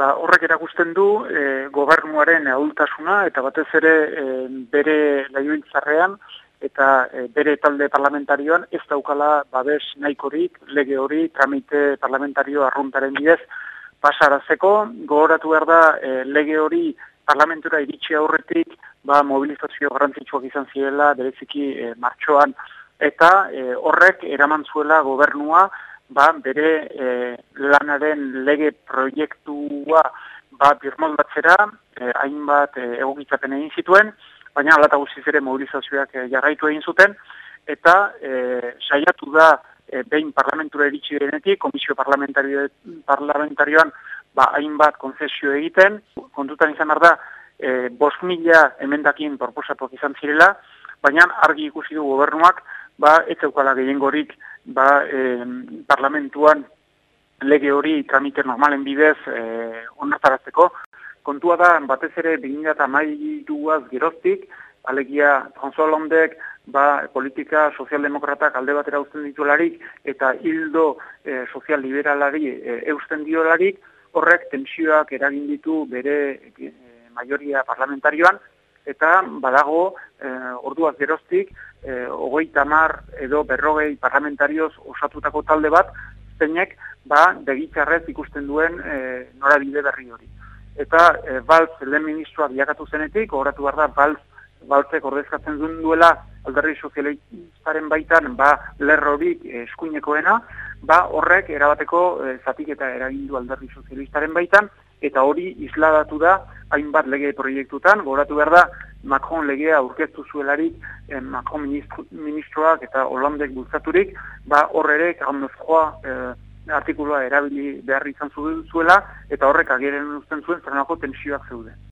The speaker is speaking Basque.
Ba, horrek erakusten du e, gobernuaren adultasuna eta batez ere e, bere laioiltzarrean eta e, bere talde parlamentarioan ez daukala babes nahikorik lege hori tramite parlamentario arruntaren bidez pasarazeko gogoratu behar da e, lege hori parlamentura iritsi aurretik ba, mobilizazio garrantzitsuak izan zirela bereziki e, martxoan. Eta e, horrek eraman zuela gobernua ba, bere e, lanaren lege proiektua ba, birmoldatzera, e, hainbat e, egokitzapen egin zituen, baina alata guztiz ere mobilizazioak e, jarraitu egin zuten, eta e, saiatu da e, behin parlamentura eritsi denetik, komisio parlamentario, parlamentarioan ba, hainbat konzesio egiten, kontutan izan da, e, bos mila emendakin proposatuak izan zirela, baina argi ikusi du gobernuak, ba, ez eukala gehiengorik ba, e, parlamentuan lege hori tramite normalen bidez e, onartarazteko. Kontua da, batez ere, 2008az geroztik, alegia François Londek, ba, politika sozialdemokratak alde batera uzten ditularik, eta hildo e, sozialliberalari e, eusten diolarik, horrek tensioak eragin ditu bere e, majoria parlamentarioan, eta badago e, orduaz geroztik, e, ogoi tamar edo berrogei parlamentarioz osatutako talde bat, zeinek ba, begitzarrez ikusten duen e, norabide berri hori. Eta e, Balz lehen ministroa biakatu zenetik, horretu behar da, Balz, Balzek ordezkatzen duen duela alderri sozialistaren baitan ba, lerrorik eskuinekoena, ba, horrek erabateko e, zatik eta eragindu alderri sozialistaren baitan, eta hori isladatu da hainbat lege proiektutan, goratu behar da Macron legea aurkeztu zuelarik eh, Macron ministro, ministroak eta Hollandek bultzaturik, ba horre ere, eh, artikuloa erabili behar izan zuela, eta horrek ageren uzten zuen zerenako tensioak zeuden.